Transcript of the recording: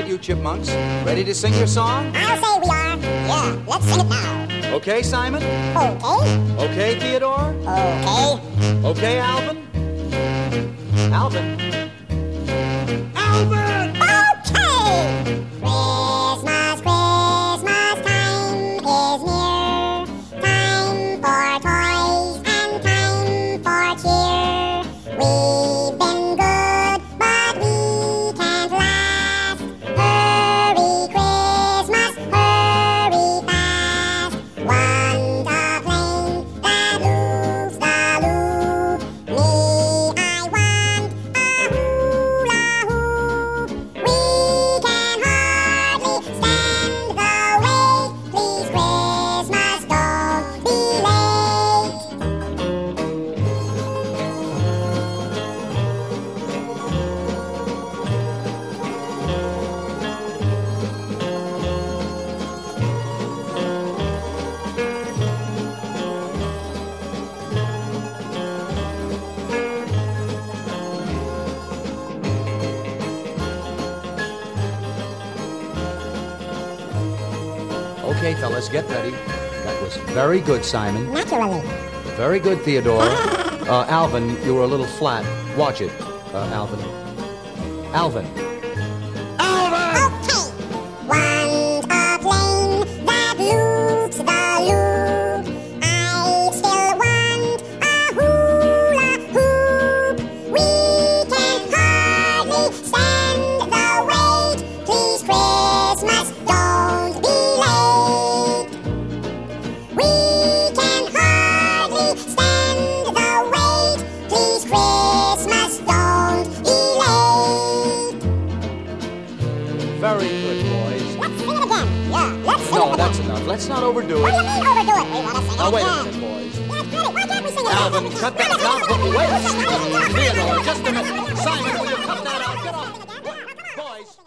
right, you chipmunks. Ready to sing your song? I'll say we are. Yeah, let's sing it now. Okay, Simon? Okay. Okay, Theodore? Okay. Okay, Alvin? Alvin? Alvin! Okay, fellas, get ready. That was very good, Simon. Naturally. Very good, Theodore. Uh, Alvin, you were a little flat. Watch it, uh, Alvin. Alvin. boys. Let's sing it again. Yeah, let's sing no, it again. No, that's enough. Let's not overdo it. What do you mean overdo it? We want to sing it again. Wait a minute, boys. Why can't we sing it? Alvin, cut that out. Wait, wait. Theodore, just a minute. Simon, will you cut that out? Get off. Boys.